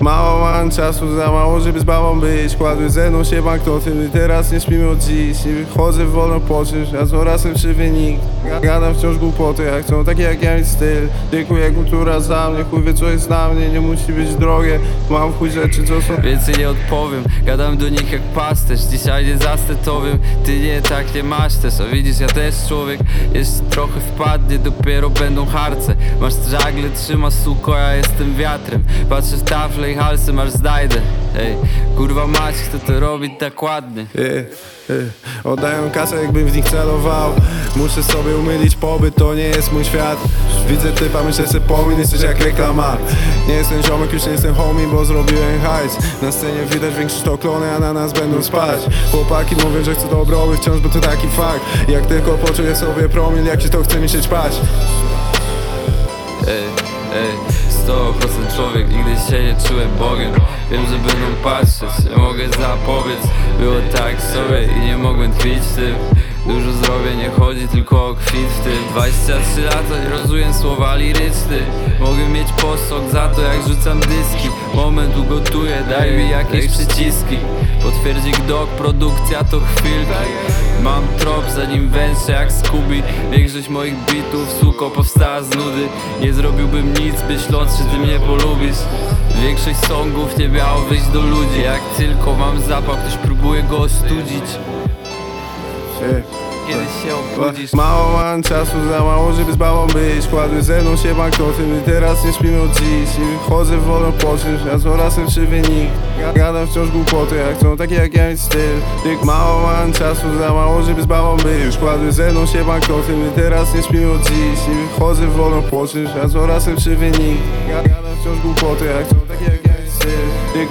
Mało mam czasu, za mało, żeby z babą być. Kładły ze mną się banknoty, my teraz nie śpimy od dziś. Nie wychodzę w wolno po czymś, a z razem przy wynik. Gadam wciąż głupoty, jak chcą takie jak ja mieć styl. Dziękuję kultura za mnie, chuj wie co jest na mnie Nie musi być drogie, mam chuj rzeczy co są Więcej nie odpowiem, gadam do nich jak pasterz. Dzisiaj nie zastetowym, ty nie tak nie masz też. A widzisz ja też człowiek, jeszcze trochę wpadnie Dopiero będą harce. Masz żagle, trzyma suko, ja jestem wiatrem. Patrzę w tafle i halsem aż znajdę Ej, kurwa mać, kto to robi tak ładnie? Yeah, yeah. Oddają kasę jakbym w nich celował. Muszę sobie umylić pobyt, to nie jest mój świat. Widzę typa, myślę se pomin, jesteś jak reklama. Nie jestem ziomek, już nie jestem homie, bo zrobiłem hajs. Na scenie widać większość to klony, a na nas będą spać. Chłopaki mówią, że chcą do obroby wciąż, bo to taki fakt. Jak tylko poczuję sobie promil, jak się to chce mi się ćpać. Ej, ej, 100% człowiek, nigdy się nie czułem Bogiem. Wiem, że będą patrzeć, nie mogę zapobiec. Było tak sobie i nie mogłem tkwić tym Dużo zrobię, nie chodzi tylko o kwit w tym 23 lata, nie rozumiem słowa liryczny Mogę mieć posąg za to jak rzucam dyski. Moment ugotuję, daj mi jakieś przyciski. Potwierdzi dok, produkcja to chwilki Mam trop zanim węszę jak Scooby Większość moich bitów, suko, powstała z nudy. Nie zrobiłbym nic, myśląc, że ty mnie polubisz Większość songów nie miało wyjść do ludzi. Jak tylko mam zapał, ktoś próbuje go ostudzić Yeah. Kiedy się obudzisz. Mało mam czasu, za mało, żeby z babą być. Kładły ze mną się banknoty, my teraz nie śpimy od dziś. I wychodzę w wolno po czymś, a razem przy wynik. Gadam wciąż głupoty, jak chcą takie jak ja mieć styl. Tyk, Mało mam czasu, za mało, żeby z babą być. Kładły ze mną się banknoty, my teraz nie śpimy od dziś. I wychodzę w wolno po czymś, a razem przy wynik. Gadam wciąż głupoty, jak chcą takie jak ja mieć styl. Tyk,